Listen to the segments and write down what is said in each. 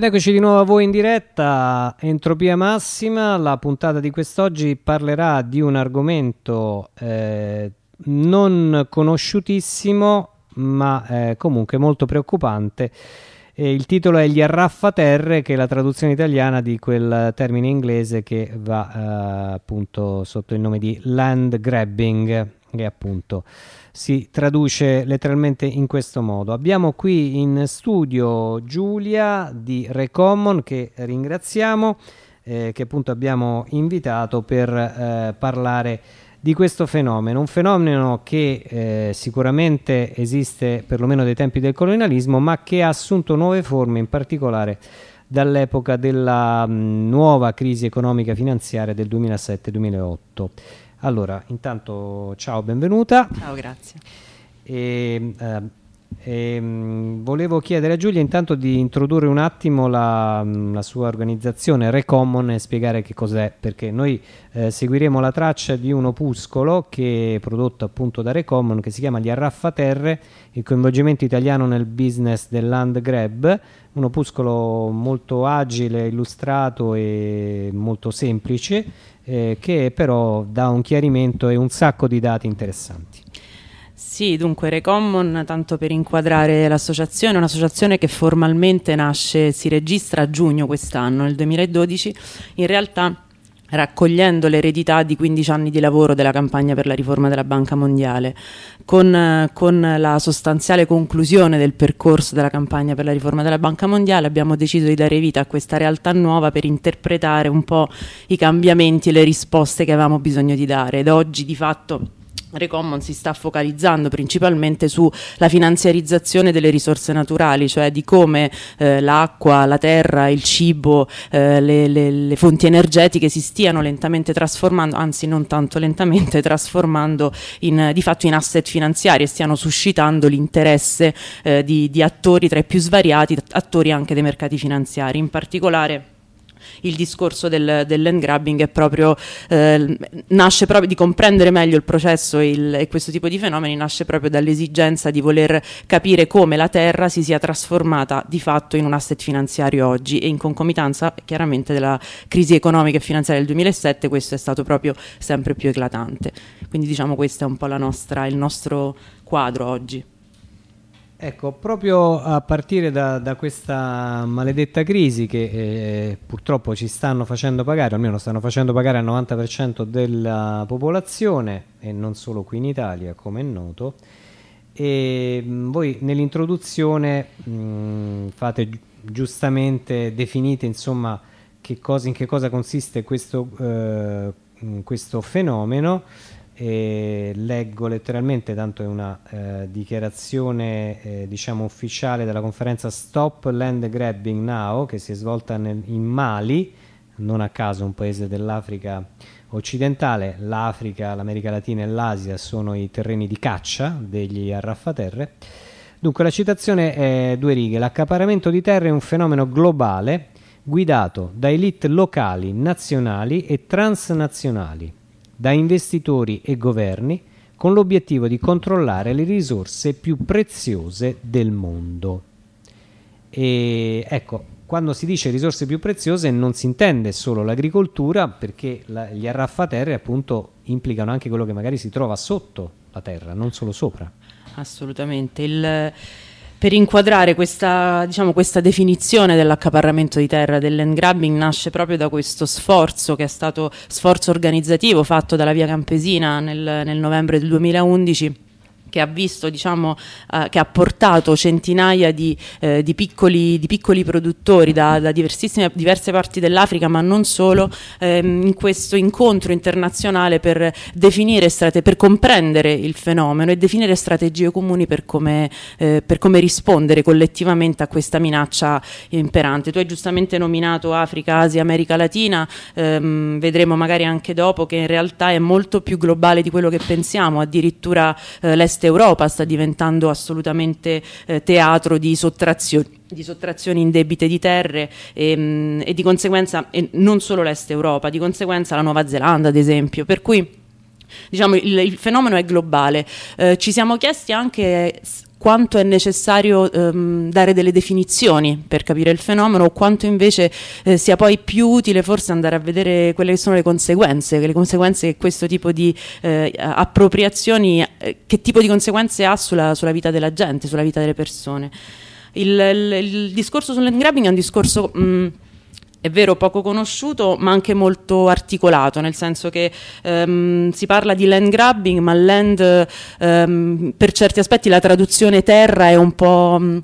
Ed eccoci di nuovo a voi in diretta, Entropia Massima, la puntata di quest'oggi parlerà di un argomento eh, non conosciutissimo ma eh, comunque molto preoccupante. E il titolo è Gli arraffaterre, che è la traduzione italiana di quel termine inglese che va eh, appunto sotto il nome di land grabbing, che appunto si traduce letteralmente in questo modo. Abbiamo qui in studio Giulia di Recommon che ringraziamo, eh, che appunto abbiamo invitato per eh, parlare di questo fenomeno, un fenomeno che eh, sicuramente esiste perlomeno dai tempi del colonialismo, ma che ha assunto nuove forme, in particolare dall'epoca della mh, nuova crisi economica finanziaria del 2007-2008. Allora, intanto ciao, benvenuta. Ciao, grazie. E, eh, e, ehm, volevo chiedere a Giulia intanto di introdurre un attimo la, la sua organizzazione Recommon e spiegare che cos'è, perché noi eh, seguiremo la traccia di un opuscolo che è prodotto appunto da Recommon che si chiama Gli Arraffaterre, il coinvolgimento italiano nel business del land grab, un opuscolo molto agile, illustrato e molto semplice eh, che però dà un chiarimento e un sacco di dati interessanti. Sì, dunque Recommon, tanto per inquadrare l'associazione, è un'associazione che formalmente nasce, si registra a giugno quest'anno, nel 2012, in realtà raccogliendo l'eredità di 15 anni di lavoro della campagna per la riforma della Banca Mondiale, con, con, la sostanziale conclusione del percorso della campagna per la riforma della Banca Mondiale abbiamo deciso di dare vita a questa realtà nuova per interpretare un po' i cambiamenti e le risposte che avevamo bisogno di dare. Ed oggi di fatto Recommon si sta focalizzando principalmente sulla finanziarizzazione delle risorse naturali, cioè di come eh, l'acqua, la terra, il cibo, eh, le, le, le, fonti energetiche si stiano lentamente trasformando, anzi non tanto lentamente, trasformando in, di fatto in asset finanziari e stiano suscitando l'interesse eh, di, di attori tra i più svariati, attori anche dei mercati finanziari. In particolare il discorso del, del land grabbing è proprio, eh, nasce proprio di comprendere meglio il processo e, il, e questo tipo di fenomeni nasce proprio dall'esigenza di voler capire come la terra si sia trasformata di fatto in un asset finanziario oggi e in concomitanza chiaramente della crisi economica e finanziaria del 2007 questo è stato proprio sempre più eclatante. Quindi diciamo questo è un po' nostra, il nostro quadro oggi. Ecco, proprio a partire da, da questa maledetta crisi che eh, purtroppo ci stanno facendo pagare, almeno stanno facendo pagare al 90% della popolazione e non solo qui in Italia, come è noto, e mh, voi nell'introduzione mh, fate giustamente, definite insomma che cosa, in che cosa consiste questo, eh, questo fenomeno e leggo letteralmente, tanto è una eh, dichiarazione eh, diciamo ufficiale della conferenza Stop Land Grabbing Now che si è svolta nel, in Mali, non a caso un paese dell'Africa occidentale, l'Africa, l'America Latina e l'Asia sono i terreni di caccia degli arraffaterre. Dunque la citazione è due righe, l'accaparamento di terre è un fenomeno globale guidato da elite locali, nazionali e transnazionali da investitori e governi con l'obiettivo di controllare le risorse più preziose del mondo. E ecco, quando si dice risorse più preziose non si intende solo l'agricoltura perché la, gli arraffaterre appunto implicano anche quello che magari si trova sotto la terra, non solo sopra. Assolutamente. Il per inquadrare questa, diciamo, questa definizione dell'accaparramento di terra, del land grabbing, nasce proprio da questo sforzo che è stato sforzo organizzativo fatto dalla Via Campesina nel, nel novembre del 2011 che ha visto, diciamo, eh, che ha portato centinaia di, eh, di, piccoli, di piccoli, produttori da, da diverse parti dell'Africa, ma non solo, ehm, in questo incontro internazionale per strate, per comprendere il fenomeno e definire strategie comuni per come, eh, per come rispondere collettivamente a questa minaccia imperante. Tu hai giustamente nominato Africa, Asia, America Latina, ehm, vedremo magari anche dopo che in realtà è molto più globale di quello che pensiamo, addirittura eh, l'est l'est Europa sta diventando assolutamente eh, teatro di sottrazioni di sottrazioni indebite di terre e, ehm, e di conseguenza e non solo l'est Europa, di conseguenza la Nuova Zelanda ad esempio, per cui diciamo il, il fenomeno è globale. Eh, ci siamo chiesti anche quanto è necessario ehm, dare delle definizioni per capire il fenomeno o quanto invece eh, sia poi più utile forse andare a vedere quelle che sono le conseguenze, le conseguenze che questo tipo di eh, appropriazioni, eh, che tipo di conseguenze ha sulla, sulla, vita della gente, sulla vita delle persone. Il, il, il discorso grabbing è un discorso... Mh, è vero, poco conosciuto, ma anche molto articolato, nel senso che ehm, si parla di land grabbing, ma land ehm, per certi aspetti la traduzione terra è un po'. Mh, mm,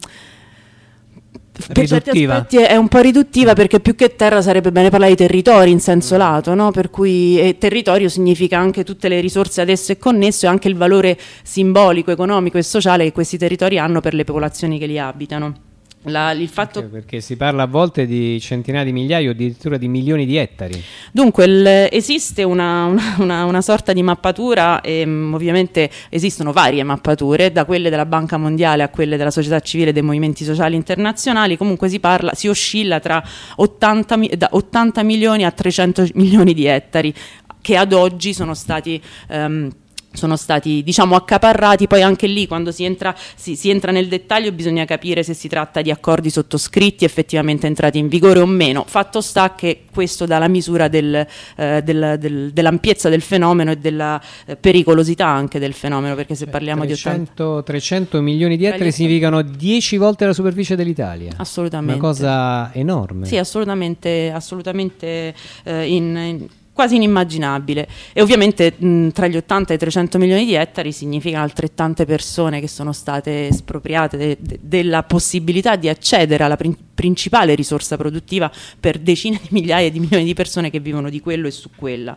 per certi aspetti è un po' riduttiva perché più che terra sarebbe bene parlare di territori in senso mm. lato, no? per cui territorio significa anche tutte le risorse ad esso connesse e anche il valore simbolico, economico e sociale che questi territori hanno per le popolazioni che li abitano. La, il fatto... Okay, perché si parla a volte di centinaia di migliaia o addirittura di milioni di ettari. Dunque il, esiste una, una, una, sorta di mappatura e um, ovviamente esistono varie mappature, da quelle della Banca Mondiale a quelle della società civile e dei movimenti sociali internazionali, comunque si parla, si oscilla tra 80, da 80 milioni a 300 milioni di ettari che ad oggi sono stati... Um, sono stati diciamo accaparrati. Poi anche lì quando si entra, si, si entra, nel dettaglio bisogna capire se si tratta di accordi sottoscritti effettivamente entrati in vigore o meno. Fatto sta che questo dà la misura del, eh, del, del, dell'ampiezza del fenomeno e della eh, pericolosità anche del fenomeno perché se parliamo 300, di 80 300 milioni di ettari significano 10 volte la superficie dell'Italia. Assolutamente. Una cosa enorme. Sì assolutamente assolutamente eh, in, in quasi inimmaginabile e ovviamente mh, tra gli 80 e i 300 milioni di ettari significa altrettante persone che sono state espropriate de de della possibilità di accedere alla prin principale risorsa produttiva per decine di migliaia di milioni di persone che vivono di quello e su quella.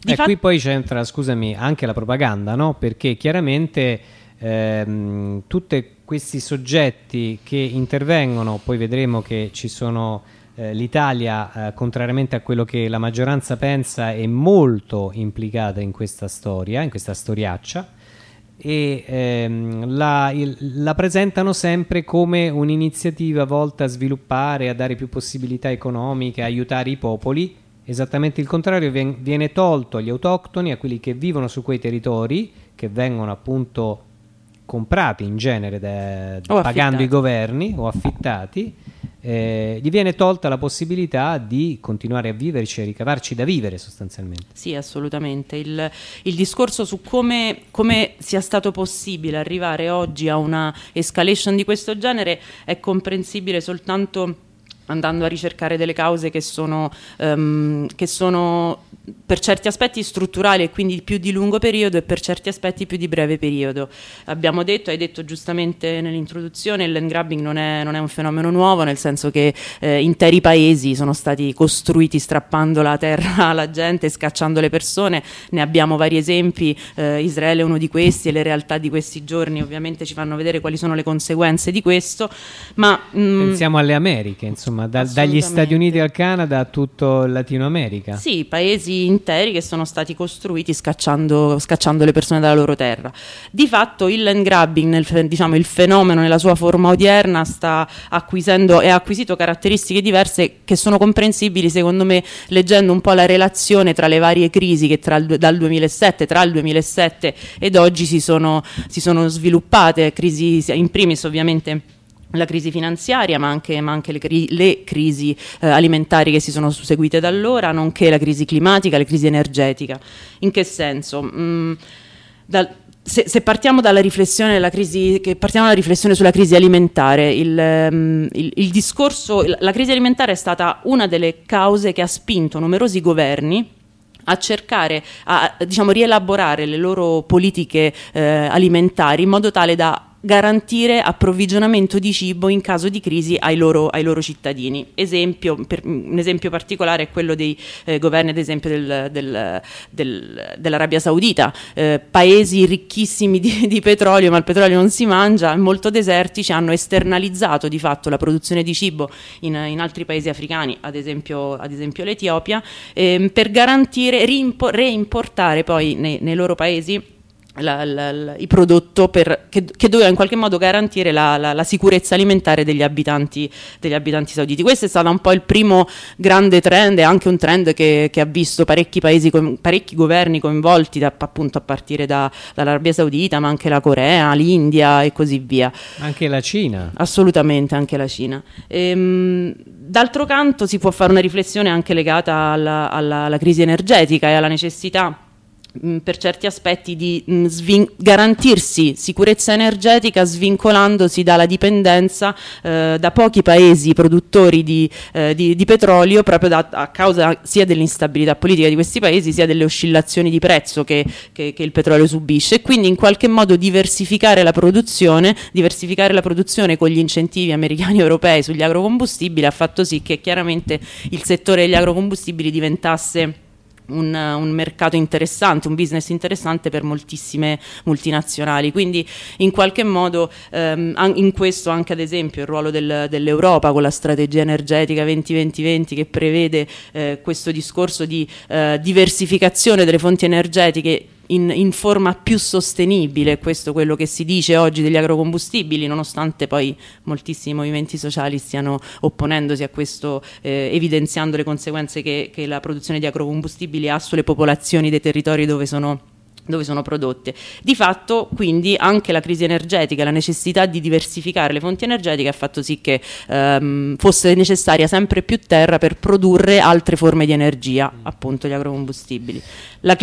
Di eh, qui poi c'entra, scusami, anche la propaganda, no? Perché chiaramente ehm, tutti questi soggetti che intervengono, poi vedremo che ci sono l'Italia, eh, contrariamente a quello che la maggioranza pensa, è molto implicata in questa storia, in questa storiaccia e ehm, la, il, la, presentano sempre come un'iniziativa volta a sviluppare, a dare più possibilità economiche, a aiutare i popoli. Esattamente il contrario, viene, viene tolto agli autoctoni, a quelli che vivono su quei territori, che vengono appunto comprati in genere da, pagando i governi o affittati eh, gli viene tolta la possibilità di continuare a viverci e ricavarci da vivere sostanzialmente. Sì, assolutamente. Il, il discorso su come, come, sia stato possibile arrivare oggi a una escalation di questo genere è comprensibile soltanto andando a ricercare delle cause che sono, um, che sono per certi aspetti strutturali e quindi più di lungo periodo e per certi aspetti più di breve periodo. Abbiamo detto, hai detto giustamente nell'introduzione, il land grabbing non è, non è un fenomeno nuovo, nel senso che eh, interi paesi sono stati costruiti strappando la terra alla gente, scacciando le persone, ne abbiamo vari esempi, eh, Israele è uno di questi e le realtà di questi giorni ovviamente ci fanno vedere quali sono le conseguenze di questo, ma... Mh, mm, Pensiamo alle Americhe, insomma, da, dagli Stati Uniti al Canada a tutto Latino America. Sì, paesi interi che sono stati costruiti scacciando, scacciando le persone dalla loro terra. Di fatto il land grabbing, nel, diciamo, il fenomeno nella sua forma odierna, sta acquisendo e ha acquisito caratteristiche diverse che sono comprensibili secondo me leggendo un po' la relazione tra le varie crisi che tra, dal 2007, tra il 2007 ed oggi si sono, si sono sviluppate, crisi in primis ovviamente la crisi finanziaria, ma anche, ma anche le, cri le, crisi eh, alimentari che si sono susseguite da allora, nonché la crisi climatica, la crisi energetica. In che senso? Mm, dal, se, se, partiamo dalla riflessione, crisi, partiamo dalla riflessione sulla crisi alimentare, il, um, il, il discorso, la crisi alimentare è stata una delle cause che ha spinto numerosi governi a cercare, a diciamo, rielaborare le loro politiche eh, alimentari in modo tale da garantire approvvigionamento di cibo in caso di crisi ai loro, ai loro cittadini. Esempio, per, un esempio particolare è quello dei eh, governi, ad esempio, del, del, del, dell'Arabia Saudita, eh, paesi ricchissimi di, di, petrolio, ma il petrolio non si mangia, molto desertici, hanno esternalizzato di fatto la produzione di cibo in, in altri paesi africani, ad esempio, ad esempio l'Etiopia, eh, per garantire, reimportare poi nei, nei loro paesi la, la, la, il prodotto per, che, che, doveva in qualche modo garantire la, sicurezza alimentare degli abitanti, degli abitanti, sauditi. Questo è stato un po' il primo grande trend e anche un trend che, che ha visto parecchi paesi, parecchi governi coinvolti da, appunto a partire da, dall'Arabia Saudita, ma anche la Corea, l'India e così via. Anche la Cina. Assolutamente, anche la Cina. Ehm, d'altro canto si può fare una riflessione anche legata alla, alla, alla crisi energetica e alla necessità per certi aspetti di mm, svin- garantirsi sicurezza energetica svincolandosi dalla dipendenza eh, da pochi paesi produttori di, eh, di, di petrolio proprio da, a causa sia dell'instabilità politica di questi paesi sia delle oscillazioni di prezzo che, che, che il petrolio subisce. E quindi in qualche modo diversificare la produzione diversificare la produzione con gli incentivi americani e europei sugli agrocombustibili ha fatto sì che chiaramente il settore degli agrocombustibili diventasse un, un, mercato interessante, un business interessante per moltissime multinazionali. Quindi in qualche modo ehm, in questo anche ad esempio il ruolo del, dell'Europa con la strategia energetica 2020-2020 che prevede eh, questo discorso di eh, diversificazione delle fonti energetiche in, in, forma più sostenibile, questo è quello che si dice oggi degli agrocombustibili, nonostante poi moltissimi movimenti sociali stiano opponendosi a questo, eh, evidenziando le conseguenze che, che la produzione di agrocombustibili ha sulle popolazioni dei territori dove sono dove sono prodotte. Di fatto, quindi, anche la crisi energetica, la necessità di diversificare le fonti energetiche ha fatto sì che ehm, fosse necessaria sempre più terra per produrre altre forme di energia, appunto gli agrocombustibili. La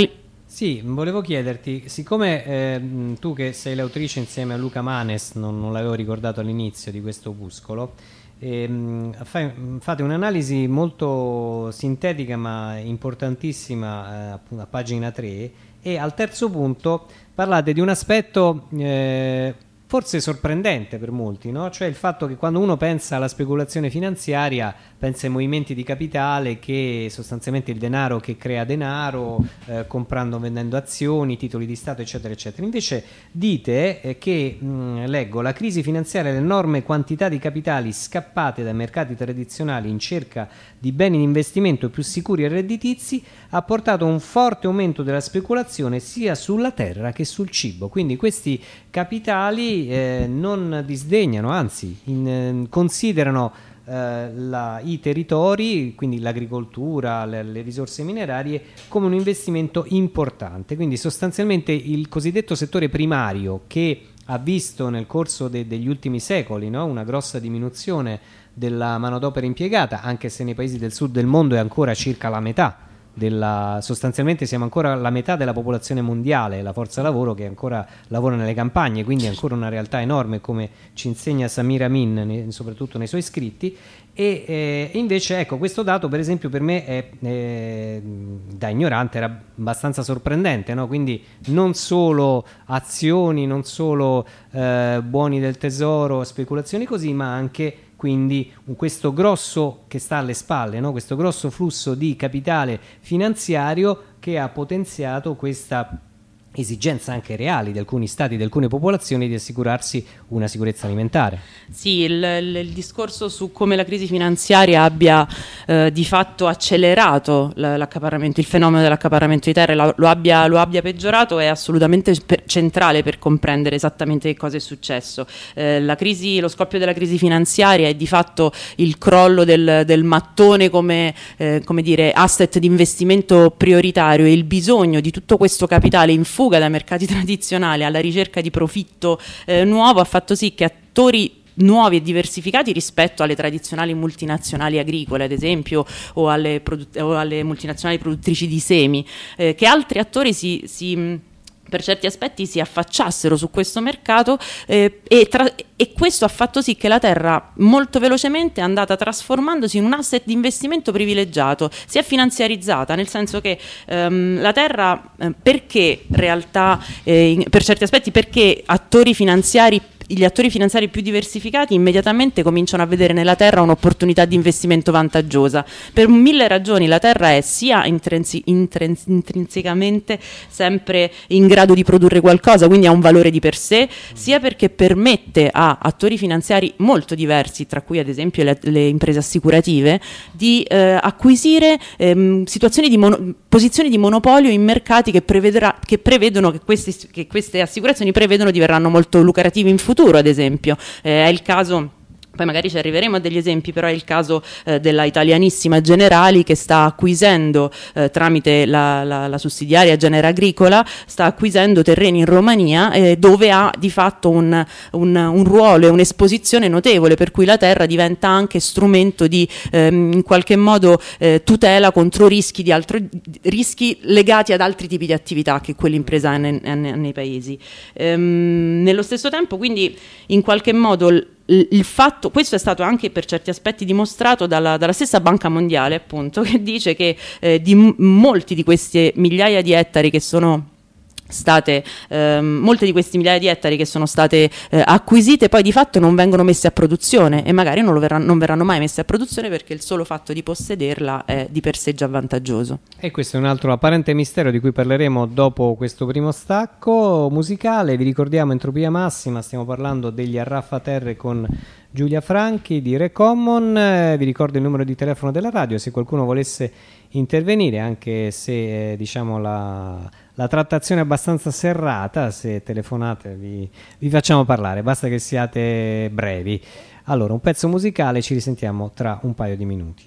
sì, volevo chiederti, siccome eh, tu che sei l'autrice insieme a Luca Manes, non, non l'avevo ricordato all'inizio di questo opuscolo, ehm, fai, fate un'analisi molto sintetica ma importantissima eh, a pagina 3 e al terzo punto parlate di un aspetto... Eh, forse sorprendente per molti, no? cioè il fatto che quando uno pensa alla speculazione finanziaria pensa ai movimenti di capitale che sostanzialmente il denaro che crea denaro eh, comprando o vendendo azioni, titoli di Stato eccetera eccetera. Invece dite eh, che, mh, leggo, la crisi finanziaria e l'enorme quantità di capitali scappate dai mercati tradizionali in cerca di beni di investimento più sicuri e redditizi ha portato a un forte aumento della speculazione sia sulla terra che sul cibo. Quindi questi capitali eh, non disdegnano, anzi in, eh, considerano eh, la, i territori, quindi l'agricoltura, le, le, risorse minerarie, come un investimento importante. Quindi sostanzialmente il cosiddetto settore primario che ha visto nel corso de, degli ultimi secoli no? una grossa diminuzione della manodopera impiegata, anche se nei paesi del sud del mondo è ancora circa la metà della, sostanzialmente siamo ancora la metà della popolazione mondiale, la forza lavoro che ancora lavora nelle campagne, quindi è ancora una realtà enorme come ci insegna Samir Amin, ne, soprattutto nei suoi scritti. E eh, invece, ecco, questo dato per esempio per me è, eh, da ignorante era abbastanza sorprendente, no? quindi non solo azioni, non solo eh, buoni del tesoro, speculazioni così, ma anche quindi questo grosso che sta alle spalle, no? questo grosso flusso di capitale finanziario che ha potenziato questa esigenza anche reali di alcuni stati, di alcune popolazioni di assicurarsi una sicurezza alimentare. Sì, il, il, il discorso su come la crisi finanziaria abbia eh, di fatto accelerato l'accaparramento, il fenomeno dell'accaparramento di terre, lo, lo, abbia, lo abbia, peggiorato è assolutamente per, centrale per comprendere esattamente che cosa è successo. Eh, crisi, lo scoppio della crisi finanziaria è di fatto il crollo del, del mattone come, eh, come dire, asset di investimento prioritario e il bisogno di tutto questo capitale in fuga dai mercati tradizionali alla ricerca di profitto eh, nuovo ha fatto sì che attori nuovi e diversificati rispetto alle tradizionali multinazionali agricole, ad esempio, o alle, o alle multinazionali produttrici di semi, eh, che altri attori si, si per certi aspetti si affacciassero su questo mercato eh, e, tra- e, questo ha fatto sì che la terra molto velocemente è andata trasformandosi in un asset di investimento privilegiato, si è finanziarizzata, nel senso che ehm, la terra eh, perché realtà, eh, in, per certi aspetti, perché attori finanziari gli attori finanziari più diversificati immediatamente cominciano a vedere nella terra un'opportunità di investimento vantaggiosa. Per mille ragioni la terra è sia intrinsi- intrins- intrinsecamente sempre in grado di produrre qualcosa, quindi ha un valore di per sé, sia perché permette a attori finanziari molto diversi, tra cui ad esempio le, le imprese assicurative, di eh, acquisire ehm, di mono- posizioni di monopolio in mercati che, che prevedono che, questi, che queste assicurazioni prevedono diverranno molto lucrativi in futuro, ad esempio. Eh, è il caso poi magari ci arriveremo a degli esempi, però è il caso eh, della italianissima Generali che sta acquisendo eh, tramite la, la, la, sussidiaria Genera Agricola, sta acquisendo terreni in Romania eh, dove ha di fatto un, un, un, ruolo e un'esposizione notevole, per cui la terra diventa anche strumento di ehm, in qualche modo eh, tutela contro rischi, altro, rischi legati ad altri tipi di attività che quell'impresa ha nei, nei paesi. Ehm, nello stesso tempo quindi in qualche modo il fatto, questo è stato anche per certi aspetti dimostrato dalla, dalla stessa Banca Mondiale, appunto, che dice che eh, di molti di queste migliaia di ettari che sono state ehm, molte di questi migliaia di ettari che sono state eh, acquisite poi di fatto non vengono messe a produzione e magari non, verranno, non, verranno mai messe a produzione perché il solo fatto di possederla è di per sé già vantaggioso. E questo è un altro apparente mistero di cui parleremo dopo questo primo stacco musicale. Vi ricordiamo Entropia Massima, stiamo parlando degli Arraffaterre con Giulia Franchi di Recommon. Eh, vi ricordo il numero di telefono della radio se qualcuno volesse intervenire, anche se eh, diciamo la la trattazione è abbastanza serrata, se telefonate vi, vi facciamo parlare, basta che siate brevi. Allora, un pezzo musicale, ci risentiamo tra un paio di minuti.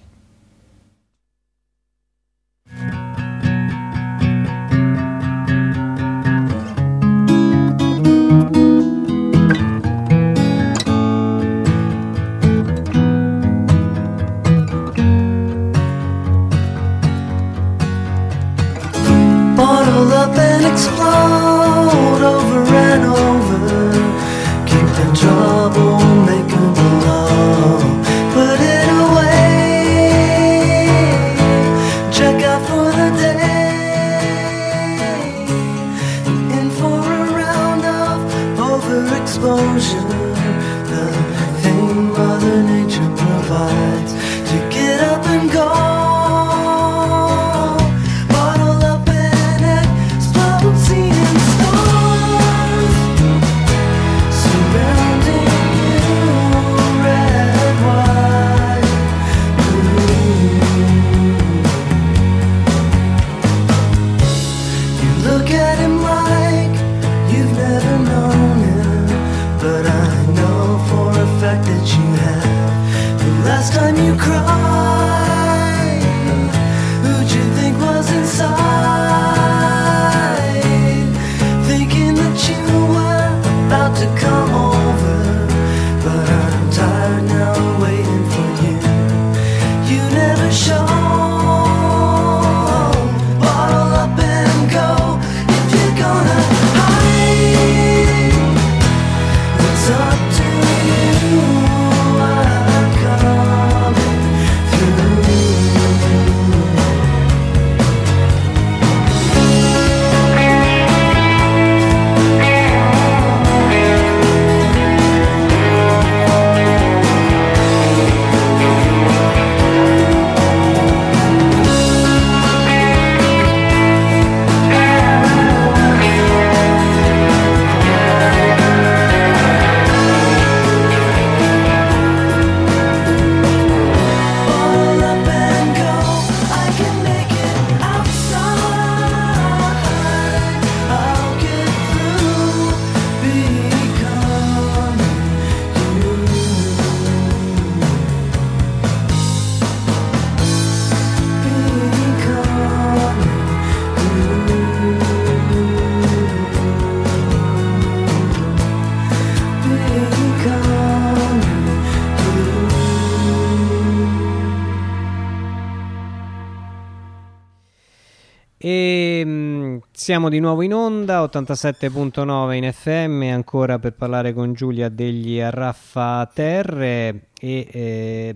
Siamo di nuovo in onda, 87.9 in FM, ancora per parlare con Giulia degli Arraffa Terre e eh,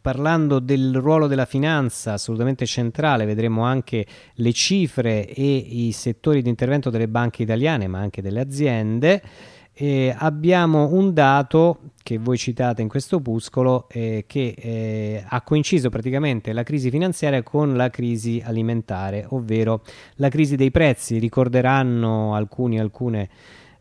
parlando del ruolo della finanza assolutamente centrale, vedremo anche le cifre e i settori di intervento delle banche italiane ma anche delle aziende. Eh, abbiamo un dato che voi citate in questo opuscolo eh, che eh, ha coinciso praticamente la crisi finanziaria con la crisi alimentare, ovvero la crisi dei prezzi. Ricorderanno alcuni alcune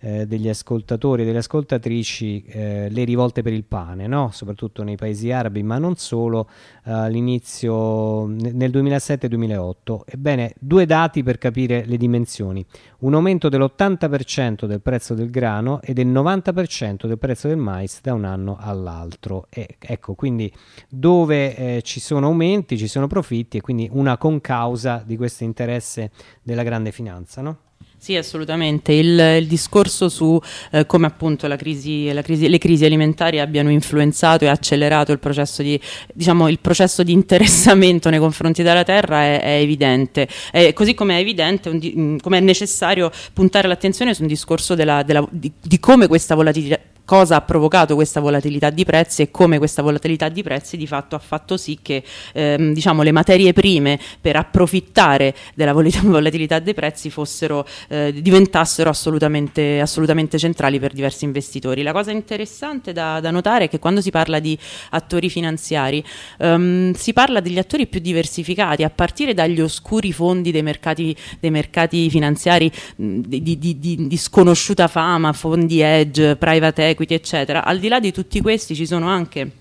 eh, degli ascoltatori e delle ascoltatrici eh, le rivolte per il pane, no? soprattutto nei paesi arabi, ma non solo, eh, all'inizio nel 2007-2008. Ebbene, due dati per capire le dimensioni. Un aumento dell'80% del prezzo del grano e del 90% del prezzo del mais da un anno all'altro. Ecco, quindi dove eh, ci sono aumenti, ci sono profitti e quindi una concausa di questo interesse della grande finanza, no? Sì, assolutamente. Il, il discorso su eh, come appunto la crisi, la crisi, le crisi alimentari abbiano influenzato e accelerato il processo di, diciamo, il processo di interessamento nei confronti della terra è, è evidente. Eh, così come è evidente, mm, come è necessario puntare l'attenzione su un discorso della, della, di, di come questa volatilità cosa ha provocato questa volatilità di prezzi e come questa volatilità di prezzi di fatto ha fatto sì che ehm, diciamo, le materie prime per approfittare della volatilità dei prezzi fossero, eh, diventassero assolutamente, assolutamente, centrali per diversi investitori. La cosa interessante da, da, notare è che quando si parla di attori finanziari ehm, si parla degli attori più diversificati, a partire dagli oscuri fondi dei mercati, dei mercati finanziari mh, di, di, di, di sconosciuta fama, fondi edge, private equity, equity, eccetera. Al di là di tutti questi ci sono anche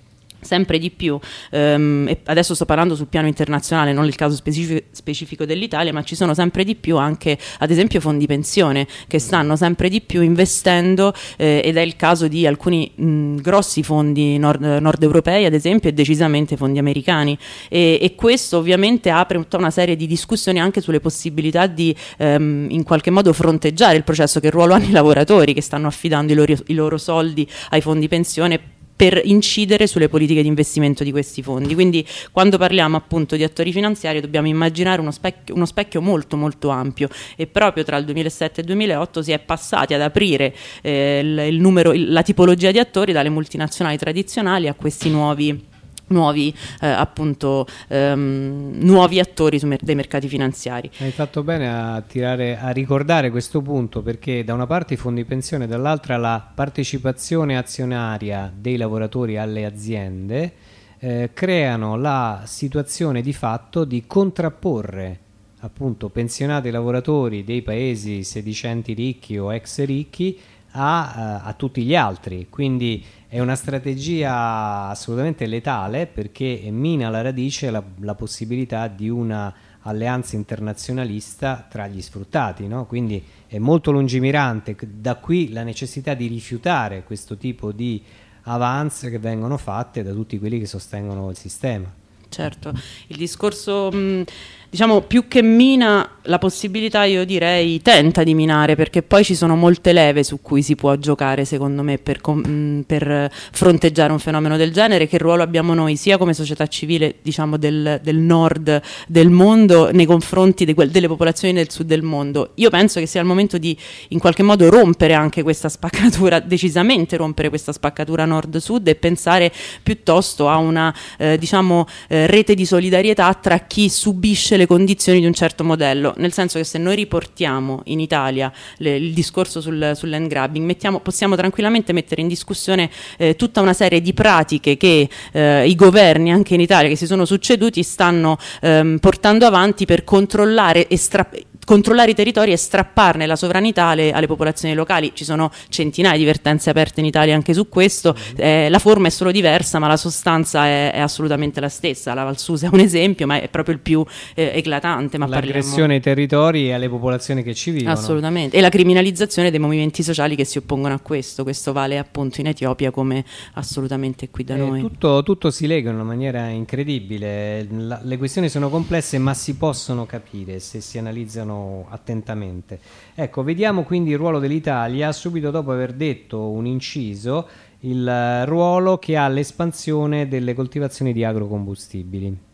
sempre di più, e adesso sto parlando sul piano internazionale, non il caso specifico, specifico dell'Italia, ma ci sono sempre di più anche, ad esempio, fondi pensione che stanno sempre di più investendo eh, ed è il caso di alcuni mh, grossi fondi nord, nord, europei, ad esempio, e decisamente fondi americani. E, e, questo ovviamente apre tutta una serie di discussioni anche sulle possibilità di ehm, in qualche modo fronteggiare il processo, che ruolo hanno i lavoratori che stanno affidando i loro, i loro soldi ai fondi pensione per incidere sulle politiche di investimento di questi fondi. Quindi quando parliamo appunto di attori finanziari dobbiamo immaginare uno specchio, uno specchio molto molto ampio e proprio tra il 2007 e il 2008 si è passati ad aprire eh, il, il numero, la tipologia di attori dalle multinazionali tradizionali a questi nuovi nuovi, eh, appunto, ehm, nuovi attori mer- dei mercati finanziari. Hai fatto bene a, tirare, a ricordare questo punto perché da una parte i fondi pensione, dall'altra la partecipazione azionaria dei lavoratori alle aziende eh, creano la situazione di fatto di contrapporre appunto pensionati lavoratori dei paesi sedicenti ricchi o ex ricchi a, a tutti gli altri. Quindi è una strategia assolutamente letale perché mina alla radice la, la possibilità di una alleanza internazionalista tra gli sfruttati, no? quindi è molto lungimirante, da qui la necessità di rifiutare questo tipo di avanze che vengono fatte da tutti quelli che sostengono il sistema. Certo, il discorso... Mh diciamo più che mina la possibilità io direi tenta di minare perché poi ci sono molte leve su cui si può giocare secondo me per, mh, per fronteggiare un fenomeno del genere che ruolo abbiamo noi sia come società civile diciamo del, del nord del mondo nei confronti de delle popolazioni del sud del mondo. Io penso che sia il momento di in qualche modo rompere anche questa spaccatura decisamente rompere questa spaccatura nord-sud e pensare piuttosto a una eh, diciamo eh, rete di solidarietà tra chi subisce le condizioni di un certo modello, nel senso che se noi riportiamo in Italia le, il discorso sul, sul land grabbing, mettiamo, possiamo tranquillamente mettere in discussione eh, tutta una serie di pratiche che eh, i governi anche in Italia che si sono succeduti stanno ehm, portando avanti per controllare e strappare controllare i territori e strapparne la sovranità alle, alle, popolazioni locali. Ci sono centinaia di vertenze aperte in Italia anche su questo. Eh, la forma è solo diversa, ma la sostanza è, è, assolutamente la stessa. La Valsusa è un esempio, ma è proprio il più eh, eclatante. Ma L'aggressione parliamo... ai territori e alle popolazioni che ci vivono. Assolutamente. E la criminalizzazione dei movimenti sociali che si oppongono a questo. Questo vale appunto in Etiopia come assolutamente qui da eh, noi. Tutto, tutto, si lega in una maniera incredibile. La, le questioni sono complesse, ma si possono capire se si analizzano attentamente. Ecco, vediamo quindi il ruolo dell'Italia subito dopo aver detto un inciso il ruolo che ha l'espansione delle coltivazioni di agrocombustibili.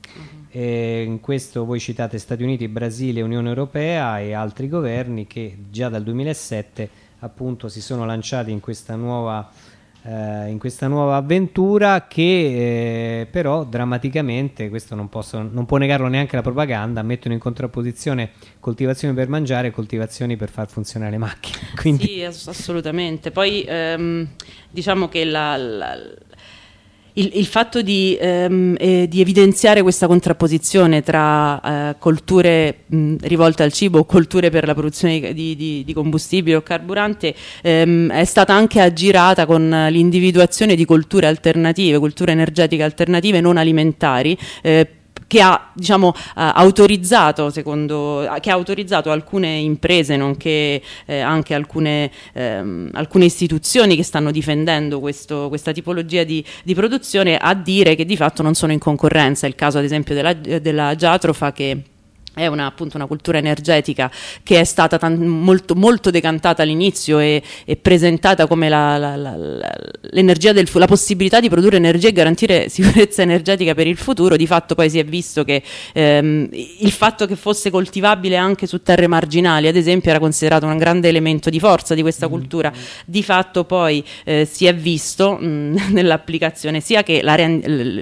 Uh-huh. in questo voi citate Stati Uniti, Brasile, Unione Europea e altri governi che già dal 2007 appunto si sono lanciati in questa nuova eh, in questa nuova avventura che eh, però drammaticamente, questo non, posso, non può negarlo neanche la propaganda, mettono in contrapposizione coltivazioni per mangiare e coltivazioni per far funzionare le macchine. Quindi... Sì, assolutamente. Poi ehm, diciamo che la, la il, il fatto di, ehm, eh, di, evidenziare questa contrapposizione tra eh, colture mh, rivolte al cibo o colture per la produzione di, di, di combustibile o carburante ehm, è stata anche aggirata con l'individuazione di colture alternative, culture energetiche alternative non alimentari eh, che ha diciamo, uh, autorizzato, secondo, che ha autorizzato alcune imprese, nonché eh, anche alcune, ehm, alcune, istituzioni che stanno difendendo questo, questa tipologia di, di, produzione a dire che di fatto non sono in concorrenza. Il caso ad esempio della, della Giatrofa che è una, appunto una cultura energetica che è stata tan- molto, molto, decantata all'inizio e, e presentata come la, la, la, del, la, possibilità di produrre energia e garantire sicurezza energetica per il futuro. Di fatto poi si è visto che ehm, il fatto che fosse coltivabile anche su terre marginali, ad esempio, era considerato un grande elemento di forza di questa mm. cultura. Di fatto poi eh, si è visto mh, nell'applicazione sia che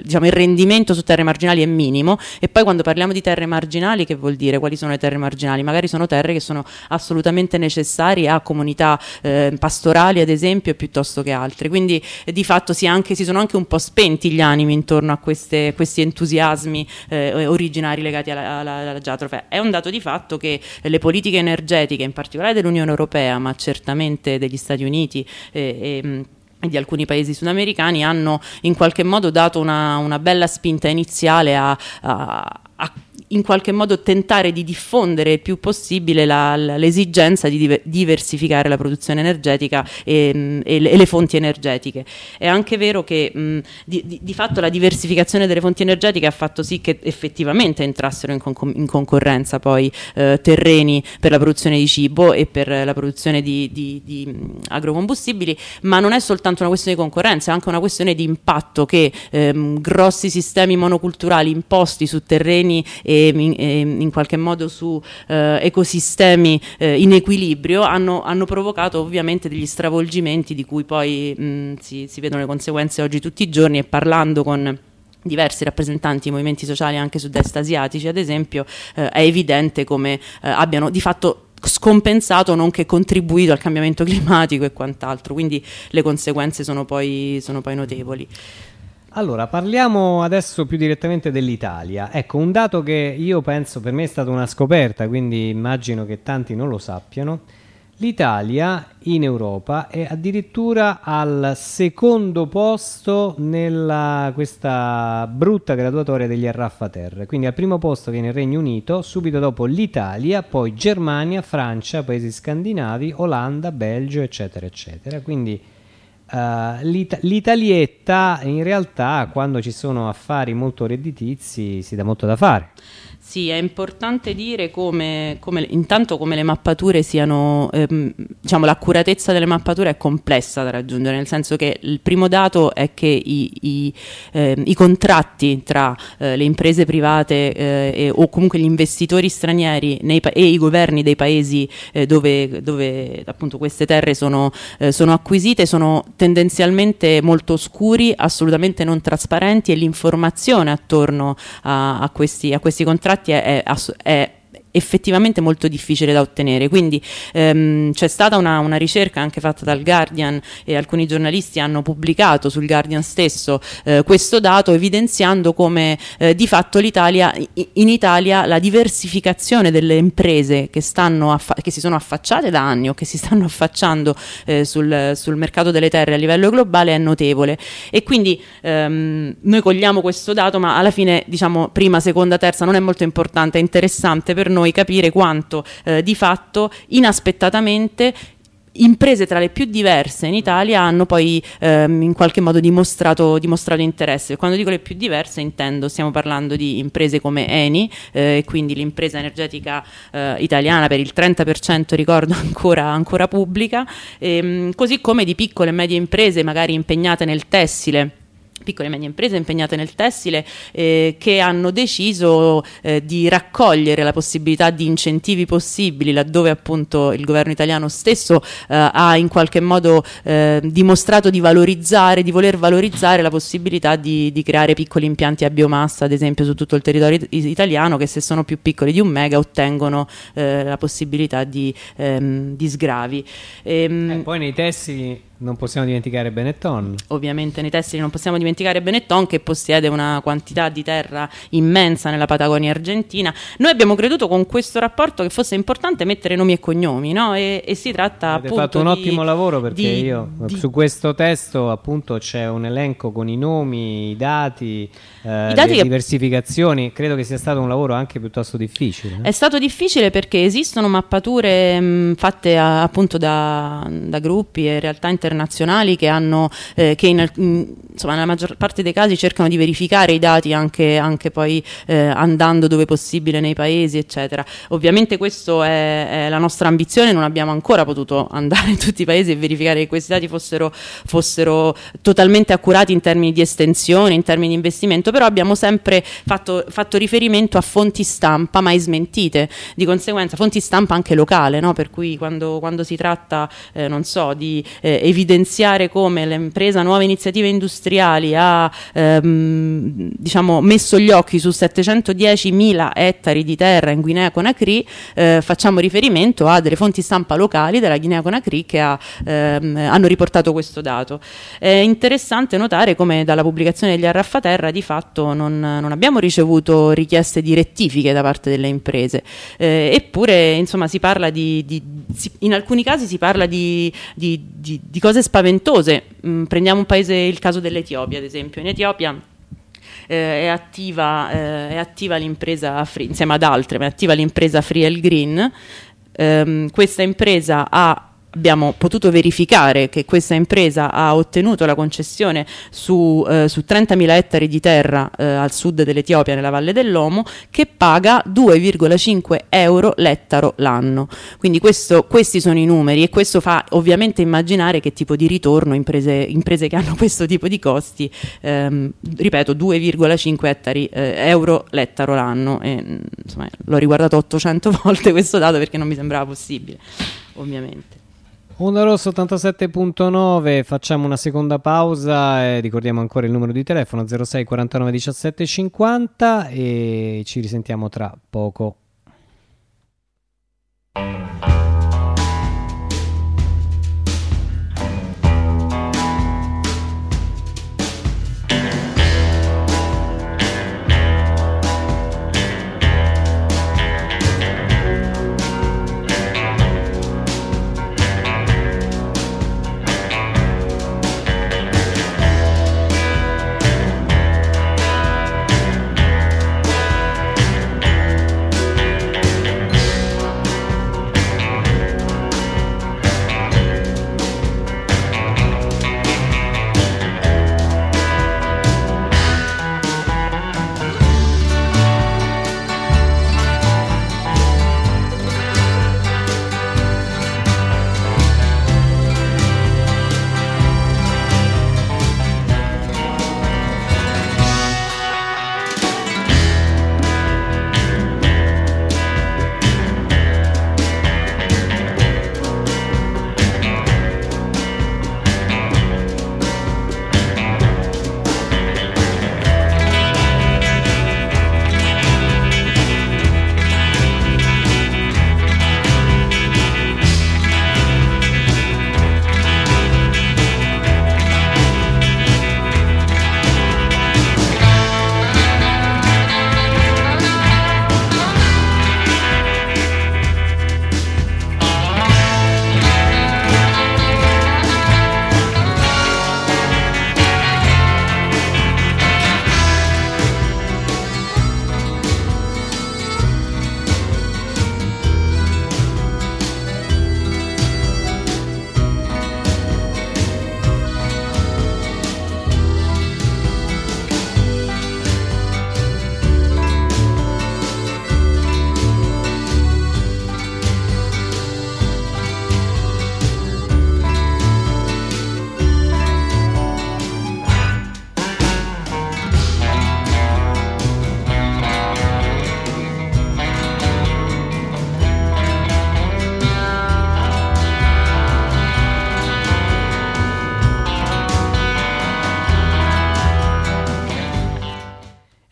diciamo, il rendimento su terre marginali è minimo e poi quando parliamo di terre marginali che vuol dire? Quali sono le terre marginali? Magari sono terre che sono assolutamente necessarie a comunità eh, pastorali, ad esempio, piuttosto che altre. Quindi eh, di fatto si, anche, si, sono anche un po' spenti gli animi intorno a queste, questi entusiasmi eh, originari legati alla, alla, alla Giatrofe. È un dato di fatto che le politiche energetiche, in particolare dell'Unione Europea, ma certamente degli Stati Uniti eh, e di alcuni paesi sudamericani hanno in qualche modo dato una, una bella spinta iniziale a, a, a in qualche modo tentare di diffondere il più possibile la, l'esigenza di diver- diversificare la produzione energetica e, mm, e, le, e, le, fonti energetiche. È anche vero che mh, di, di, di, fatto la diversificazione delle fonti energetiche ha fatto sì che effettivamente entrassero in, con- in concorrenza poi eh, terreni per la produzione di cibo e per la produzione di, di, agrocombustibili, ma non è soltanto una questione di concorrenza, è anche una questione di impatto che ehm, grossi sistemi monoculturali imposti su terreni e e, in qualche modo su eh, ecosistemi eh, in equilibrio hanno, hanno, provocato ovviamente degli stravolgimenti di cui poi mh, si, si vedono le conseguenze oggi tutti i giorni e parlando con diversi rappresentanti di movimenti sociali anche sud-est asiatici ad esempio eh, è evidente come eh, abbiano di fatto scompensato nonché contribuito al cambiamento climatico e quant'altro. Quindi le conseguenze sono poi, sono poi notevoli allora, parliamo adesso più direttamente dell'Italia. Ecco, un dato che io penso per me è stata una scoperta, quindi immagino che tanti non lo sappiano. L'Italia in Europa è addirittura al secondo posto nella questa brutta graduatoria degli arraffaterre. Quindi al primo posto viene il Regno Unito, subito dopo l'Italia, poi Germania, Francia, paesi scandinavi, Olanda, Belgio, eccetera, eccetera. Quindi Uh, l'It- l'Italietta in realtà quando ci sono affari molto redditizi si dà molto da fare. Sì, è importante dire come, come intanto come le mappature siano, ehm, diciamo l'accuratezza delle mappature è complessa da raggiungere, nel senso che il primo dato è che i, i, eh, i contratti tra eh, le imprese private eh, e, o comunque gli investitori stranieri pa- e i governi dei paesi eh, dove, dove, appunto queste terre sono, eh, sono acquisite sono tendenzialmente molto oscuri, assolutamente non trasparenti e l'informazione attorno a, a, questi, a questi contratti infatti è, è, è effettivamente molto difficile da ottenere. Quindi ehm, c'è stata una, una, ricerca anche fatta dal Guardian e alcuni giornalisti hanno pubblicato sul Guardian stesso eh, questo dato evidenziando come eh, di fatto l'Italia, in Italia la diversificazione delle imprese che, che, si sono affacciate da anni o che si stanno affacciando eh, sul, sul, mercato delle terre a livello globale è notevole e quindi ehm, noi cogliamo questo dato ma alla fine diciamo prima, seconda, terza non è molto importante, è interessante per noi noi capire quanto eh, di fatto inaspettatamente imprese tra le più diverse in Italia hanno poi ehm, in qualche modo dimostrato, dimostrato, interesse. Quando dico le più diverse intendo, stiamo parlando di imprese come Eni, eh, quindi l'impresa energetica eh, italiana per il 30% ricordo ancora, ancora pubblica, ehm, così come di piccole e medie imprese magari impegnate nel tessile piccole e medie imprese impegnate nel tessile eh, che hanno deciso eh, di raccogliere la possibilità di incentivi possibili laddove appunto il governo italiano stesso eh, ha in qualche modo eh, dimostrato di valorizzare, di voler valorizzare la possibilità di, di, creare piccoli impianti a biomassa ad esempio su tutto il territorio italiano che se sono più piccoli di un mega ottengono eh, la possibilità di, ehm, di sgravi. Ehm, eh, poi nei tessili non possiamo dimenticare Benetton. Ovviamente nei tessili non possiamo dimenticare Benetton che possiede una quantità di terra immensa nella Patagonia argentina. Noi abbiamo creduto con questo rapporto che fosse importante mettere nomi e cognomi, no? E, e si tratta Avete appunto fatto un di, ottimo lavoro perché di, io di, su questo testo appunto c'è un elenco con i nomi, i dati, eh, I dati le che... diversificazioni. Credo che sia stato un lavoro anche piuttosto difficile. È stato difficile perché esistono mappature mh, fatte a, appunto da, da gruppi e realtà internazionali internazionali che, hanno, eh, che in, insomma, nella maggior parte dei casi cercano di verificare i dati anche, anche poi eh, andando dove possibile nei paesi, eccetera. Ovviamente questa è, è, la nostra ambizione, non abbiamo ancora potuto andare in tutti i paesi e verificare che questi dati fossero, fossero totalmente accurati in termini di estensione, in termini di investimento, però abbiamo sempre fatto, fatto riferimento a fonti stampa mai smentite, di conseguenza fonti stampa anche locale, no? per cui quando, quando si tratta, eh, non so, di eh, evidenziare come l'impresa Nuove Iniziative Industriali ha ehm, diciamo, messo gli occhi su 710.000 ettari di terra in Guinea Conakry, eh, facciamo riferimento a delle fonti stampa locali della Guinea Conakry che ha, ehm, hanno riportato questo dato. È interessante notare come dalla pubblicazione degli Arraffaterra di fatto non, non abbiamo ricevuto richieste di rettifiche da parte delle imprese, eh, eppure insomma si parla di, di si, in alcuni casi si parla di, di, di cose spaventose. Mm, prendiamo un paese, il caso dell'Etiopia, ad esempio. In Etiopia eh, è, attiva, eh, è, attiva, l'impresa, free, insieme ad altre, ma è attiva l'impresa Free Green. Eh, questa impresa ha abbiamo potuto verificare che questa impresa ha ottenuto la concessione su, eh, su 30.000 ettari di terra eh, al sud dell'Etiopia, nella Valle dell'Omo, che paga 2,5 euro l'ettaro l'anno. Quindi questo, questi sono i numeri e questo fa ovviamente immaginare che tipo di ritorno imprese, imprese che hanno questo tipo di costi, ehm, ripeto, 2,5 ettari, eh, euro l'ettaro l'anno. E, insomma, l'ho riguardato 800 volte questo dato perché non mi sembrava possibile, ovviamente. Onda Rosso 87.9, facciamo una seconda pausa e ricordiamo ancora il numero di telefono 06 49 17 50 e ci risentiamo tra poco.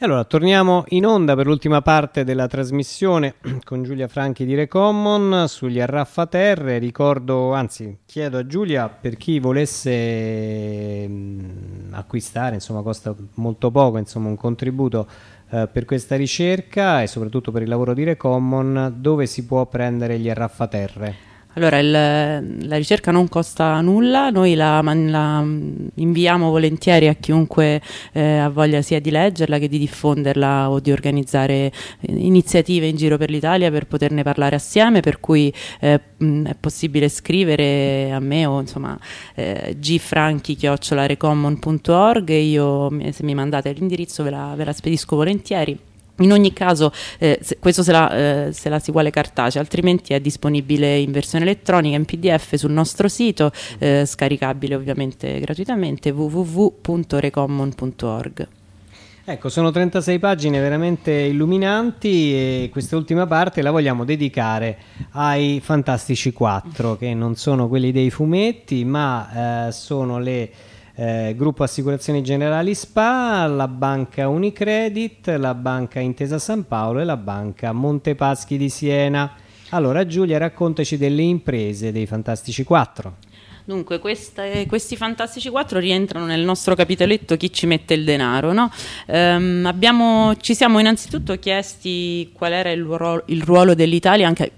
Allora, torniamo in onda per l'ultima parte della trasmissione con Giulia Franchi di Recommon sugli arraffaterre. Ricordo, anzi, chiedo a Giulia per chi volesse mh, acquistare, insomma, costa molto poco, insomma, un contributo eh, per questa ricerca e soprattutto per il lavoro di Recommon, dove si può prendere gli arraffaterre? Allora, il, la ricerca non costa nulla, noi la, la inviamo volentieri a chiunque eh, ha voglia sia di leggerla che di diffonderla o di organizzare eh, iniziative in giro per l'Italia per poterne parlare assieme, per cui eh, è possibile scrivere a me o insomma eh, gfranchi-recommon.org e io se mi mandate l'indirizzo ve ve la spedisco volentieri. In ogni caso, eh, se, questo se la, eh, se la, si vuole cartacea, altrimenti è disponibile in versione elettronica, in PDF sul nostro sito, eh, scaricabile ovviamente gratuitamente www.recommon.org. Ecco, sono 36 pagine veramente illuminanti e quest'ultima parte la vogliamo dedicare ai Fantastici 4, che non sono quelli dei fumetti, ma eh, sono le eh, Gruppo Assicurazioni Generali SPA, la banca Unicredit, la banca Intesa San Paolo e la banca Montepaschi di Siena. Allora Giulia raccontaci delle imprese dei Fantastici 4. Dunque, queste, questi fantastici quattro rientrano nel nostro capitoletto chi ci mette il denaro. No? Um, abbiamo, ci siamo innanzitutto chiesti qual era il ruolo, il ruolo dell'Italia anche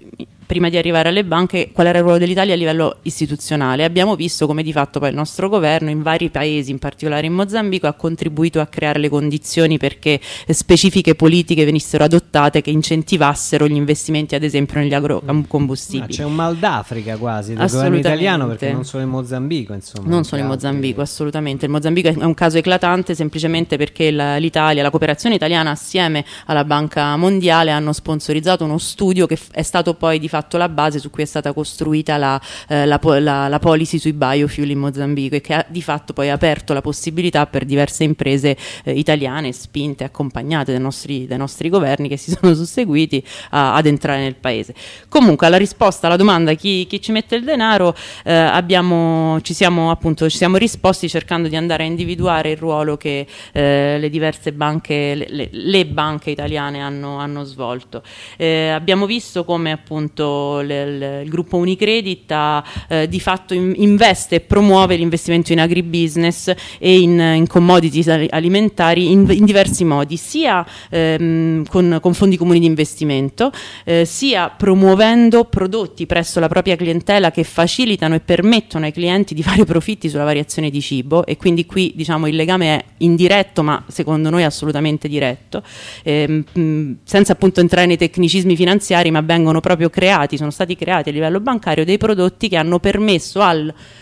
prima di arrivare alle banche qual era il ruolo dell'Italia a livello istituzionale. Abbiamo visto come di fatto poi il nostro governo in vari paesi, in particolare in Mozambico, ha contribuito a creare le condizioni perché specifiche politiche venissero adottate che incentivassero gli investimenti ad esempio negli agrocombustibili. Ah, c'è un mal d'Africa quasi del governo italiano perché non solo in Mozambico. Insomma, non solo in Mozambico, assolutamente. Il Mozambico è un caso eclatante semplicemente perché la, l'Italia, la cooperazione italiana assieme alla Banca Mondiale hanno sponsorizzato uno studio che è stato poi di fatto la base su cui è stata costruita la, eh, la, la, la, policy sui biofuel in Mozambico e che ha di fatto poi aperto la possibilità per diverse imprese eh, italiane spinte, accompagnate dai nostri, dai nostri, governi che si sono susseguiti a, ad entrare nel paese. Comunque alla risposta alla domanda chi, chi ci mette il denaro eh, abbiamo, ci, siamo, appunto, ci siamo risposti cercando di andare a individuare il ruolo che eh, le diverse banche, le, le banche italiane hanno, hanno svolto. Eh, abbiamo visto come appunto appunto l, il gruppo Unicredit ha, eh, di fatto in, investe e promuove l'investimento in agribusiness e in, in commodities alimentari in, in, diversi modi, sia ehm, con, con, fondi comuni di investimento, eh, sia promuovendo prodotti presso la propria clientela che facilitano e permettono ai clienti di fare profitti sulla variazione di cibo e quindi qui diciamo il legame è indiretto ma secondo noi assolutamente diretto, ehm, senza appunto entrare nei tecnicismi finanziari ma vengono proprio creati creati, sono stati creati a livello bancario dei prodotti che hanno permesso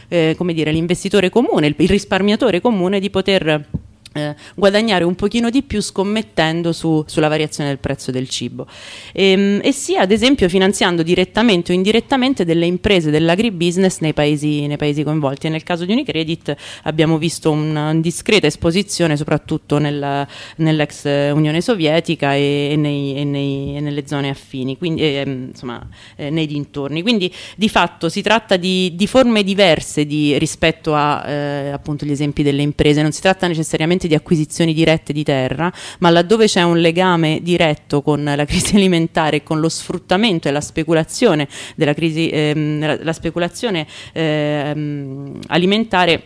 eh, all'investitore comune, il, il risparmiatore comune di poter eh, guadagnare un pochino di più scommettendo su, sulla variazione del prezzo del cibo. E, ehm, e, sia ad esempio finanziando direttamente o indirettamente delle imprese dell'agribusiness nei paesi, nei paesi coinvolti. E nel caso di Unicredit abbiamo visto una discreta esposizione soprattutto nel, nell'ex Unione Sovietica e, e, nei, e, nei, e nelle zone affini quindi, insomma eh, nei dintorni. Quindi di fatto si tratta di, di forme diverse di, rispetto a eh, appunto gli esempi delle imprese. Non si tratta necessariamente solamente di acquisizioni dirette di terra, ma laddove c'è un legame diretto con la crisi alimentare e con lo sfruttamento e la speculazione della crisi, ehm, la, la, speculazione ehm, alimentare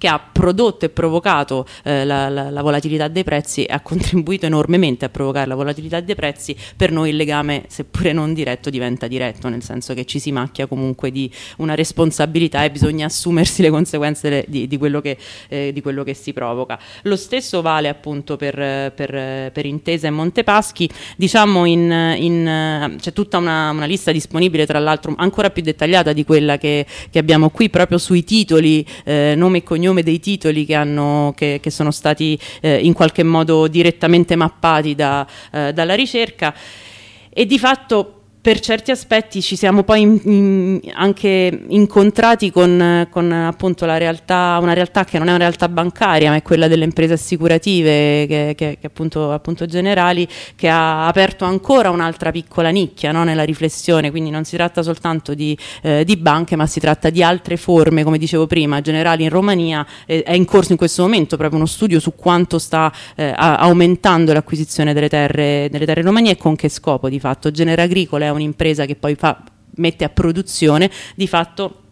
che ha prodotto e provocato eh, la, la, la, volatilità dei prezzi e ha contribuito enormemente a provocare la volatilità dei prezzi, per noi il legame, seppure non diretto, diventa diretto, nel senso che ci si macchia comunque di una responsabilità e bisogna assumersi le conseguenze di, di, quello che, eh, di, quello che, si provoca. Lo stesso vale appunto per, per, per Intesa e Montepaschi, diciamo in, in, c'è tutta una, una, lista disponibile, tra l'altro ancora più dettagliata di quella che, che abbiamo qui, proprio sui titoli, eh, nome e cognome cognome dei titoli che, hanno, che, che sono stati eh, in qualche modo direttamente mappati da, eh, dalla ricerca. E di fatto per certi aspetti ci siamo poi in, in, anche incontrati con, con appunto realtà, una realtà che non è una realtà bancaria, ma è quella delle imprese assicurative, che, che, che appunto, appunto, generali, che ha aperto ancora un'altra piccola nicchia no, nella riflessione. Quindi non si tratta soltanto di, eh, di, banche, ma si tratta di altre forme, come dicevo prima, generali in Romania. Eh, è in corso in questo momento proprio uno studio su quanto sta eh, aumentando l'acquisizione delle terre, delle terre in Romania e con che scopo di fatto. Genere agricole un'impresa che poi fa, mette a produzione, di fatto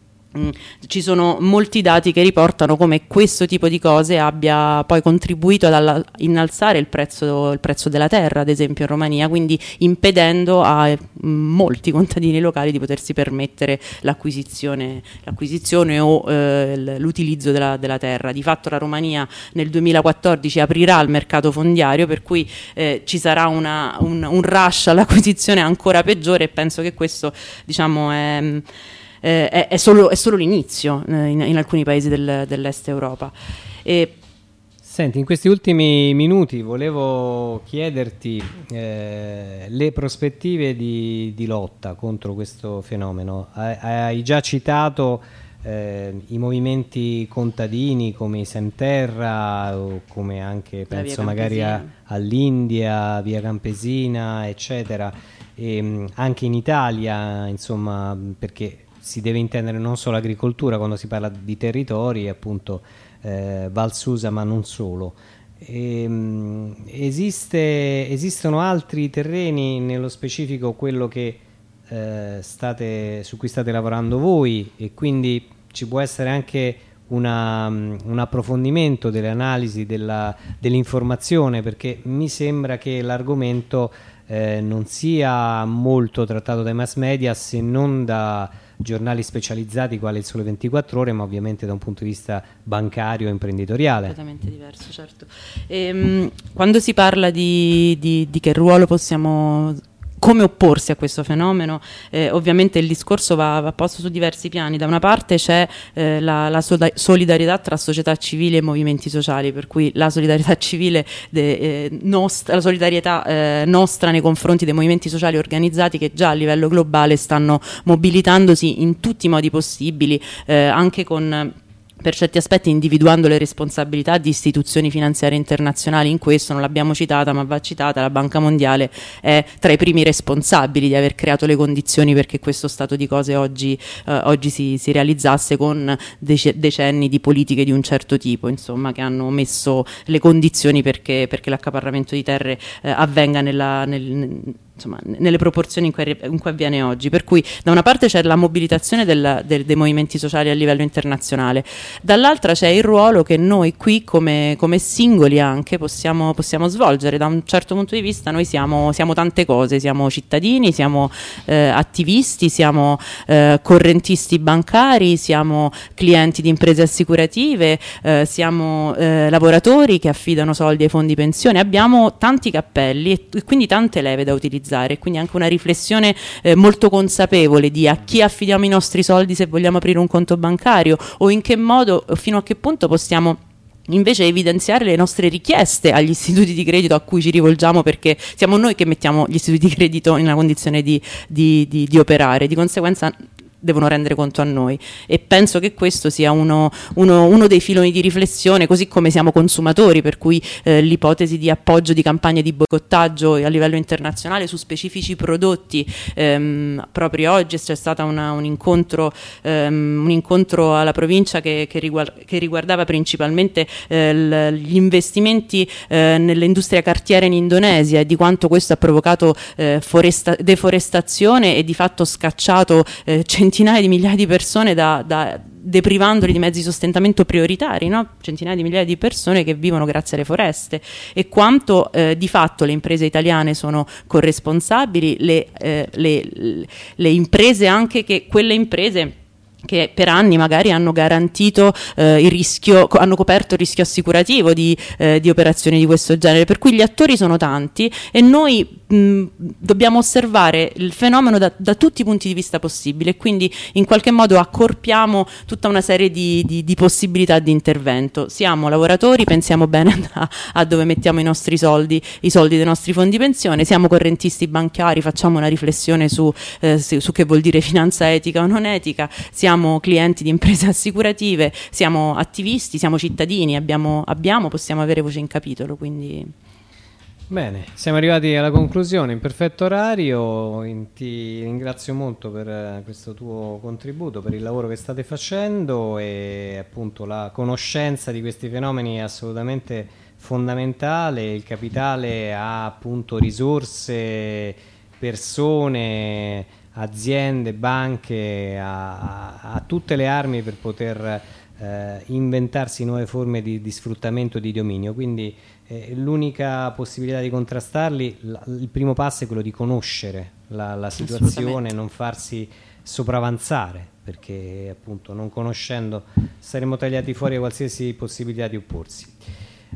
ci sono molti dati che riportano come questo tipo di cose abbia poi contribuito ad innalzare il prezzo, il prezzo, della terra, ad esempio in Romania, quindi impedendo a mm, molti contadini locali di potersi permettere l'acquisizione, o eh, l'utilizzo della, della, terra. Di fatto la Romania nel 2014 aprirà il mercato fondiario, per cui eh, ci sarà una, un, un rush all'acquisizione ancora peggiore e penso che questo diciamo, è eh, è, è, solo, è, solo, l'inizio eh, in, in, alcuni paesi del, dell'est Europa. E Senti, in questi ultimi minuti volevo chiederti eh, le prospettive di, di, lotta contro questo fenomeno. Hai già citato eh, i movimenti contadini come Semterra o come anche penso magari a, all'India, Via Campesina, eccetera, e, ehm, anche in Italia, insomma, perché si deve intendere non solo agricoltura quando si parla di territori, appunto eh, Val Susa, ma non solo. E, ehm, esiste, esistono altri terreni, nello specifico quello che, eh, state, su cui state lavorando voi e quindi ci può essere anche una, un approfondimento delle analisi dell'informazione perché mi sembra che l'argomento eh, non sia molto trattato dai mass media se non da giornali specializzati quali il Sole 24 Ore, ma ovviamente da un punto di vista bancario e imprenditoriale. Completamente diverso, certo. E, ehm, quando si parla di, di, di che ruolo possiamo come opporsi a questo fenomeno, eh, ovviamente il discorso va, va, posto su diversi piani. Da una parte c'è eh, la, la, solidarietà tra società civili e movimenti sociali, per cui la solidarietà civile, de, eh, nostra, la solidarietà eh, nostra nei confronti dei movimenti sociali organizzati che già a livello globale stanno mobilitandosi in tutti i modi possibili, eh, anche con per certi aspetti individuando le responsabilità di istituzioni finanziarie internazionali in questo, non l'abbiamo citata ma va citata, la Banca Mondiale è tra i primi responsabili di aver creato le condizioni perché questo stato di cose oggi, eh, oggi si, si, realizzasse con dec decenni di politiche di un certo tipo, insomma, che hanno messo le condizioni perché, perché l'accaparramento di terre eh, avvenga nella, nel, insomma, nelle proporzioni in cui, in cui, avviene oggi. Per cui da una parte c'è la mobilitazione del, del, dei movimenti sociali a livello internazionale, dall'altra c'è il ruolo che noi qui come, come singoli anche possiamo, possiamo, svolgere. Da un certo punto di vista noi siamo, siamo tante cose, siamo cittadini, siamo eh, attivisti, siamo eh, correntisti bancari, siamo clienti di imprese assicurative, eh, siamo eh, lavoratori che affidano soldi ai fondi pensione, abbiamo tanti cappelli e quindi tante leve da utilizzare utilizzare, quindi anche una riflessione eh, molto consapevole di a chi affidiamo i nostri soldi se vogliamo aprire un conto bancario o in che modo, fino a che punto possiamo invece evidenziare le nostre richieste agli istituti di credito a cui ci rivolgiamo perché siamo noi che mettiamo gli istituti di credito nella condizione di, di, di, di operare. Di conseguenza devono rendere conto a noi. E penso che questo sia uno, uno, uno dei filoni di riflessione così come siamo consumatori per cui eh, l'ipotesi di appoggio di campagne di boicottaggio a livello internazionale su specifici prodotti ehm, proprio oggi c'è stato un, incontro, ehm, un incontro alla provincia che, che, riguard che riguardava principalmente eh, gli investimenti eh, nell'industria cartiera in Indonesia e di quanto questo ha provocato eh, deforestazione e di fatto scacciato eh, centinaia di migliaia di persone da, da, deprivandoli di mezzi di sostentamento prioritari, no? centinaia di migliaia di persone che vivono grazie alle foreste e quanto eh, di fatto le imprese italiane sono corresponsabili, le, eh, le, le imprese anche che quelle imprese che per anni magari hanno garantito eh, il rischio, hanno coperto il rischio assicurativo di, eh, di, operazioni di questo genere, per cui gli attori sono tanti e noi mh, dobbiamo osservare il fenomeno da, da, tutti i punti di vista possibili e quindi in qualche modo accorpiamo tutta una serie di, di, di possibilità di intervento. Siamo lavoratori, pensiamo bene a, a, dove mettiamo i nostri soldi, i soldi dei nostri fondi pensione, siamo correntisti bancari, facciamo una riflessione su, eh, su, su che vuol dire finanza etica o non etica, siamo siamo clienti di imprese assicurative, siamo attivisti, siamo cittadini, abbiamo, abbiamo possiamo avere voce in capitolo. Quindi... Bene, siamo arrivati alla conclusione in perfetto orario, ti ringrazio molto per eh, questo tuo contributo, per il lavoro che state facendo e appunto la conoscenza di questi fenomeni è assolutamente fondamentale, il capitale ha appunto risorse, persone, aziende, banche, a, a, tutte le armi per poter eh, inventarsi nuove forme di, di, sfruttamento di dominio. Quindi eh, l'unica possibilità di contrastarli, la, il primo passo è quello di conoscere la, la situazione, non farsi sopravanzare, perché appunto non conoscendo saremo tagliati fuori a qualsiasi possibilità di opporsi.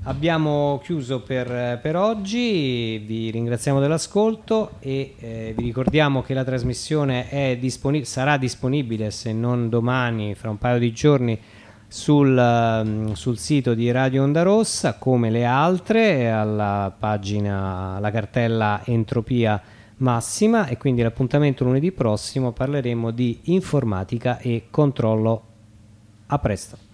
Abbiamo chiuso per, per, oggi, vi ringraziamo dell'ascolto e eh, vi ricordiamo che la trasmissione disponib sarà disponibile, se non domani, fra un paio di giorni, sul, um, sul, sito di Radio Onda Rossa, come le altre, alla pagina, alla cartella Entropia Massima e quindi l'appuntamento lunedì prossimo parleremo di informatica e controllo. A presto.